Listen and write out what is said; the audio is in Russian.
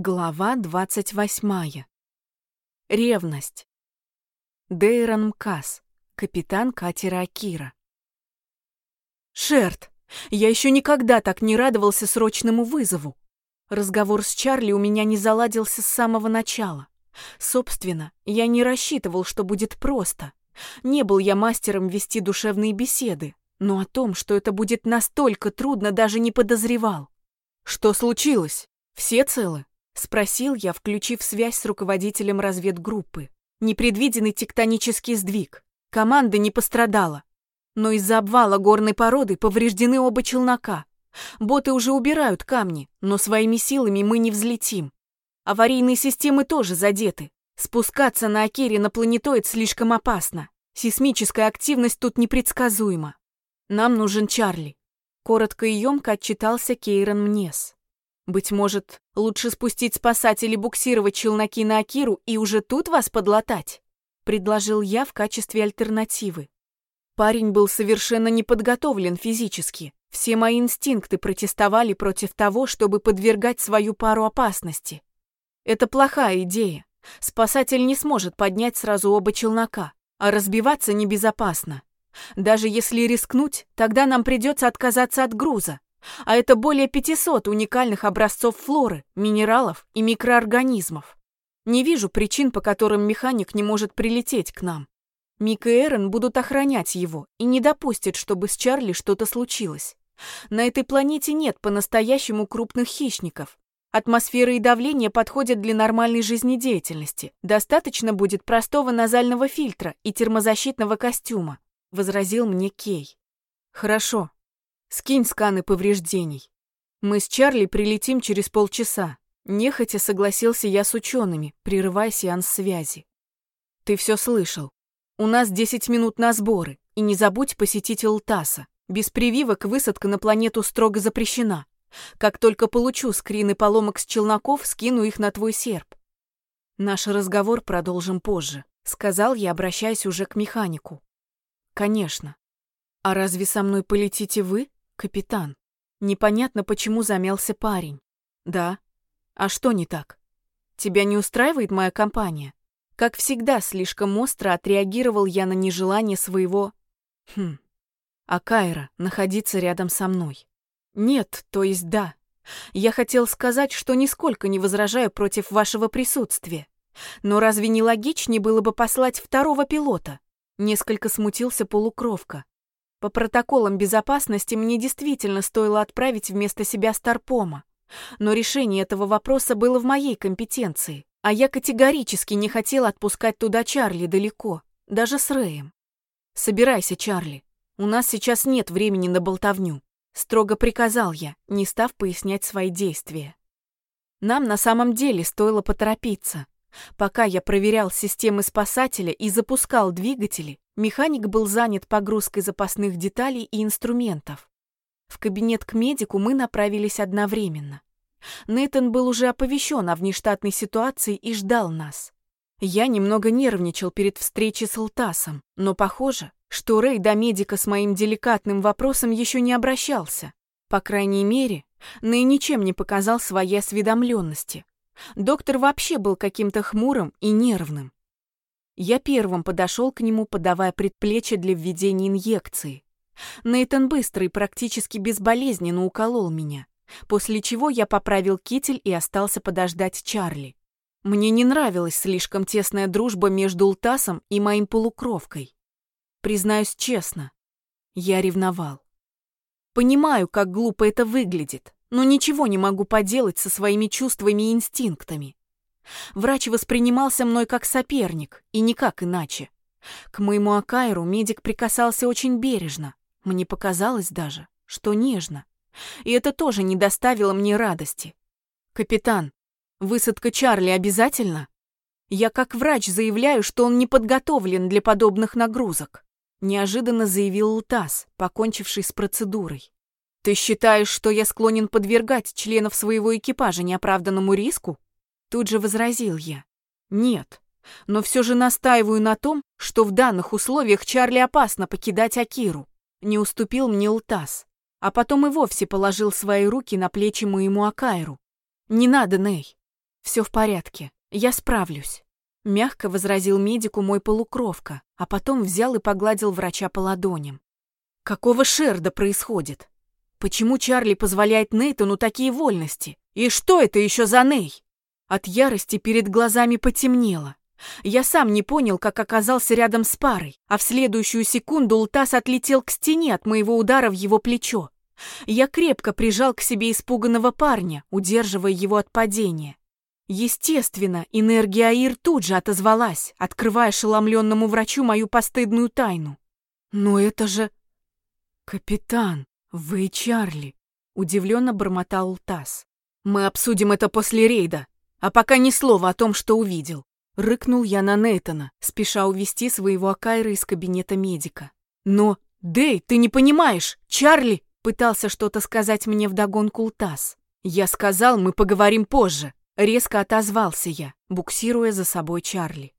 Глава двадцать восьмая. Ревность. Дейрон Мкас, капитан катера Акира. Шерт, я еще никогда так не радовался срочному вызову. Разговор с Чарли у меня не заладился с самого начала. Собственно, я не рассчитывал, что будет просто. Не был я мастером вести душевные беседы, но о том, что это будет настолько трудно, даже не подозревал. Что случилось? Все целы? Спросил я, включив связь с руководителем разведгруппы. Непредвиденный тектонический сдвиг. Команда не пострадала. Но из-за обвала горной породы повреждены оба челнока. Боты уже убирают камни, но своими силами мы не взлетим. Аварийные системы тоже задеты. Спускаться на Акире на планетоид слишком опасно. Сейсмическая активность тут непредсказуема. Нам нужен Чарли. Коротко и емко отчитался Кейрон Мнес. Быть может, лучше спустить спасателей буксировать челноки на Акиру и уже тут вас подлатать? Предложил я в качестве альтернативы. Парень был совершенно не подготовлен физически. Все мои инстинкты протестовали против того, чтобы подвергать свою пару опасности. Это плохая идея. Спасатель не сможет поднять сразу оба челнока, а разбиваться небезопасно. Даже если рискнуть, тогда нам придется отказаться от груза, а это более 500 уникальных образцов флоры, минералов и микроорганизмов. Не вижу причин, по которым механик не может прилететь к нам. Мик и Эрен будут охранять его и не допустят, чтобы с Чарли что-то случилось. На этой планете нет по-настоящему крупных хищников. Атмосфера и давление подходят для нормальной жизнедеятельности. Достаточно будет простого назального фильтра и термозащитного костюма, возразил мне Кей. Хорошо, Скинь сканы повреждений. Мы с Чарли прилетим через полчаса. Нехотя согласился я с учеными, прерывая сеанс связи. Ты все слышал. У нас 10 минут на сборы, и не забудь посетить Ултаса. Без прививок высадка на планету строго запрещена. Как только получу скрины поломок с челноков, скину их на твой серп. Наш разговор продолжим позже, сказал я, обращаясь уже к механику. Конечно. А разве со мной полетите вы? «Капитан, непонятно, почему замялся парень. Да? А что не так? Тебя не устраивает моя компания?» Как всегда, слишком остро отреагировал я на нежелание своего... Хм... А Кайра находиться рядом со мной. Нет, то есть да. Я хотел сказать, что нисколько не возражаю против вашего присутствия. Но разве не логичнее было бы послать второго пилота? Несколько смутился полукровка. По протоколам безопасности мне действительно стоило отправить вместо себя Старпома. Но решение этого вопроса было в моей компетенции, а я категорически не хотела отпускать туда Чарли далеко, даже с Рэем. «Собирайся, Чарли. У нас сейчас нет времени на болтовню», — строго приказал я, не став пояснять свои действия. Нам на самом деле стоило поторопиться. Пока я проверял системы спасателя и запускал двигатели, Механик был занят погрузкой запасных деталей и инструментов. В кабинет к медику мы направились одновременно. Нейтан был уже оповещен о внештатной ситуации и ждал нас. Я немного нервничал перед встречей с Алтасом, но похоже, что Рэй до медика с моим деликатным вопросом еще не обращался. По крайней мере, Ней ничем не показал своей осведомленности. Доктор вообще был каким-то хмурым и нервным. Я первым подошел к нему, подавая предплечье для введения инъекции. Нейтан быстро и практически безболезненно уколол меня, после чего я поправил китель и остался подождать Чарли. Мне не нравилась слишком тесная дружба между Ултасом и моим полукровкой. Признаюсь честно, я ревновал. Понимаю, как глупо это выглядит, но ничего не могу поделать со своими чувствами и инстинктами. Врач воспринимался мной как соперник, и никак иначе. К моему Акайру медик прикасался очень бережно. Мне показалось даже, что нежно. И это тоже не доставило мне радости. «Капитан, высадка Чарли обязательно?» Я как врач заявляю, что он не подготовлен для подобных нагрузок. Неожиданно заявил Лутас, покончивший с процедурой. Ты считаешь, что я склонен подвергать членов своего экипажа неоправданному риску? Тут же возразил я. Нет, но все же настаиваю на том, что в данных условиях Чарли опасно покидать Акиру. Не уступил мне Лтас, а потом и вовсе положил свои руки на плечи моему Акайру. Не надо, Ней. Все в порядке, я справлюсь. Мягко возразил медику мой полукровка, а потом взял и погладил врача по ладоням. Какого шерда происходит? Почему Чарли позволяет Нейтану такие вольности? И что это еще за Ней? От ярости перед глазами потемнело. Я сам не понял, как оказался рядом с парой, а в следующую секунду Лтас отлетел к стене от моего удара в его плечо. Я крепко прижал к себе испуганного парня, удерживая его от падения. Естественно, энергия Аир тут же отозвалась, открывая ошеломленному врачу мою постыдную тайну. «Но это же...» «Капитан, вы Чарли», — удивленно бормотал Лтас. «Мы обсудим это после рейда, а пока ни слова о том, что увидел». Рыкнул я на Нейтона, спеша увести своего Акайра из кабинета медика. «Но, Дэй, ты не понимаешь! Чарли!» Пытался что-то сказать мне вдогонку Лтас. «Я сказал, мы поговорим позже!» Резко отозвался я, буксируя за собой Чарли.